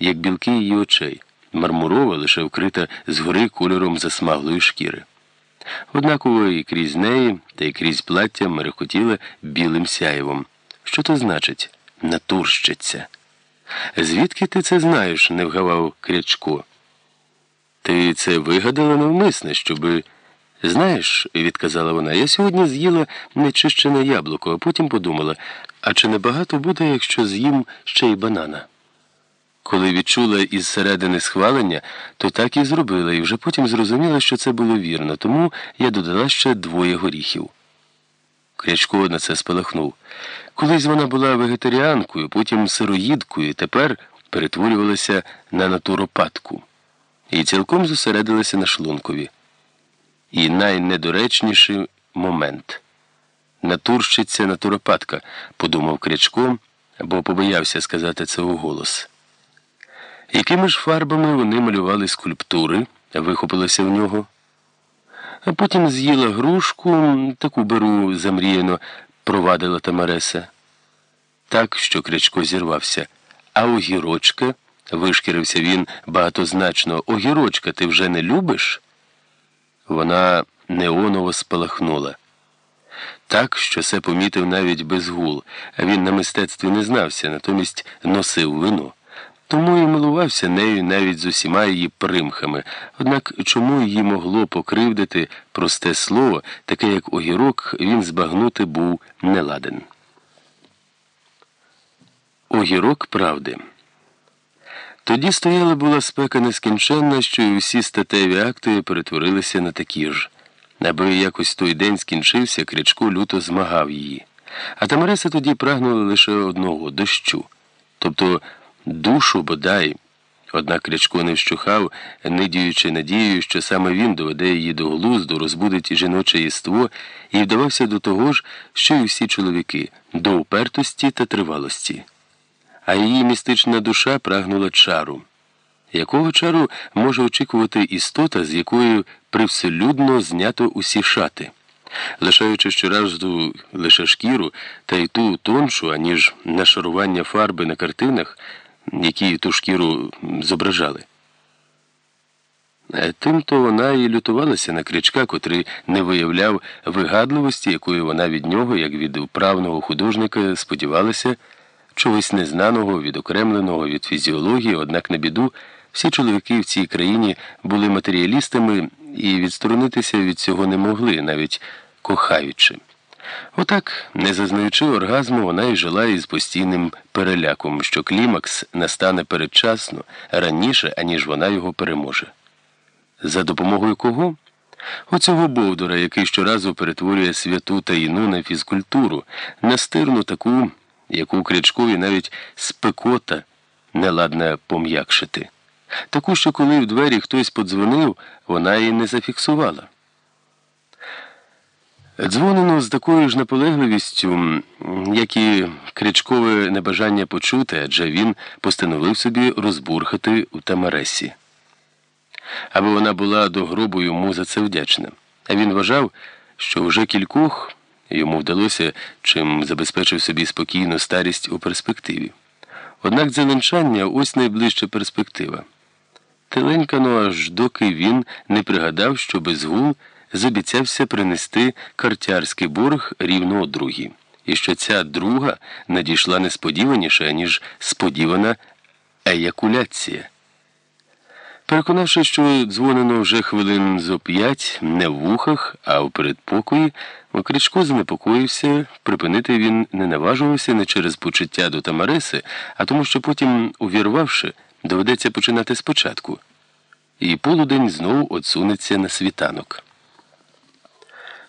як білки її очей, мармурова, лише вкрита згори кольором засмаглої шкіри. Однаково і крізь неї та й крізь плаття мерехотіла білим сяєвом. Що то значить натурщиця? Звідки ти це знаєш? не вгавав Крячко. Ти це вигадала навмисне, щоби. Знаєш, відказала вона, я сьогодні з'їла нечищене яблуко, а потім подумала, а чи не багато буде, якщо з'їм ще й банана? Коли відчула із середини схвалення, то так і зробила, і вже потім зрозуміла, що це було вірно, тому я додала ще двоє горіхів. Крячко на це спалахнув. Колись вона була вегетаріанкою, потім сироїдкою, тепер перетворювалася на натуропатку і цілком зосередилася на шлункові. І найнедоречніший момент. Натурщиця натуропатка, подумав Крячко, бо побоявся сказати це уголос. Якими ж фарбами вони малювали скульптури, вихопилося в нього. А потім з'їла грушку, таку беру замріяно, провадила Тамареса. Так, що Крячко зірвався. А огірочка, вишкірився він багатозначно, огірочка ти вже не любиш? Вона неоново спалахнула. Так, що це помітив навіть безгул, а він на мистецтві не знався, натомість носив вино. Тому і милувався нею навіть з усіма її примхами. Однак чому її могло покривдити просте слово, таке як огірок, він збагнути був не ладен. Огірок правди. Тоді стояла була спека нескінченна, що й усі статеві акти перетворилися на такі ж. Аби якось той день скінчився, Крячко люто змагав її. А Тамареса тоді прагнула лише одного дощу. Тобто душу бодай. Однак Крячко не вщухав, нидіючи надією, що саме він доведе її до глузду, розбудить жіноче єство і вдавався до того ж, що й усі чоловіки, до упертості та тривалості. А її містична душа прагнула чару. Якого чару може очікувати істота, з якою привселюдно знято усі шати? лишаючи щоразу лише шкіру та й ту тоншу, аніж нашарування фарби на картинах, які ту шкіру зображали. Тимто вона і лютувалася на кричка, котрий не виявляв вигадливості, якої вона від нього, як від вправного художника, сподівалася, чогось незнаного, відокремленого від фізіології, однак на біду, всі чоловіки в цій країні були матеріалістами і відсторонитися від цього не могли, навіть кохаючи. Отак, не зазнаючи оргазму, вона й жила із постійним переляком, що клімакс настане передчасно раніше, аніж вона його переможе. За допомогою кого? Оцього Бовдура, який щоразу перетворює святу таїну на фізкультуру, настирну таку, яку Крячкові навіть спекота не ладна пом'якшити. Таку, що коли в двері хтось подзвонив, вона її не зафіксувала. Дзвонено з такою ж наполегливістю, як і крячкове небажання почути, адже він постановив собі розбурхати у Тамаресі. Аби вона була до гробу йому за це вдячна. А він вважав, що вже кількох йому вдалося, чим забезпечив собі спокійну старість у перспективі. Однак зеленчання ось найближча перспектива. Теленькано аж доки він не пригадав, що безгул забіцявся принести картярський борг рівно о другій, і що ця друга надійшла несподіваніше, ніж сподівана еякуляція. Переконавши, що дзвонено вже хвилин зо п'ять не в вухах, а в передпокої, Кричко занепокоївся, припинити він не наважувався не через почуття до Тамареси, а тому, що потім, увірвавши, доведеться починати спочатку. І полудень знову отсунеться на світанок.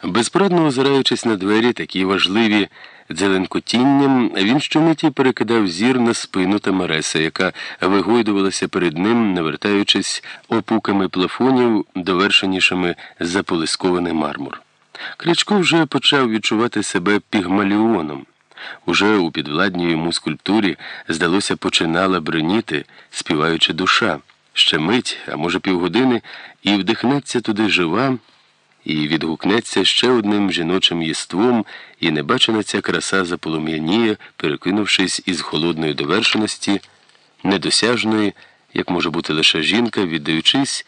Безпорадно озираючись на двері, такі важливі дзеленкотінням, він щомиті перекидав зір на спину Тамареса, яка вигойдувалася перед ним, навертаючись опуками плафонів, довершенішими заполискований мармур. Крячко вже почав відчувати себе пігмаліоном. Уже у підвладній йому скульптурі, здалося, починала бреніти, співаючи душа. Ще мить, а може півгодини, і вдихнеться туди жива і відгукнеться ще одним жіночим єством, і небачена ця краса заполум'яніє, перекинувшись із холодної довершеності недосяжної, як може бути лише жінка, віддаючись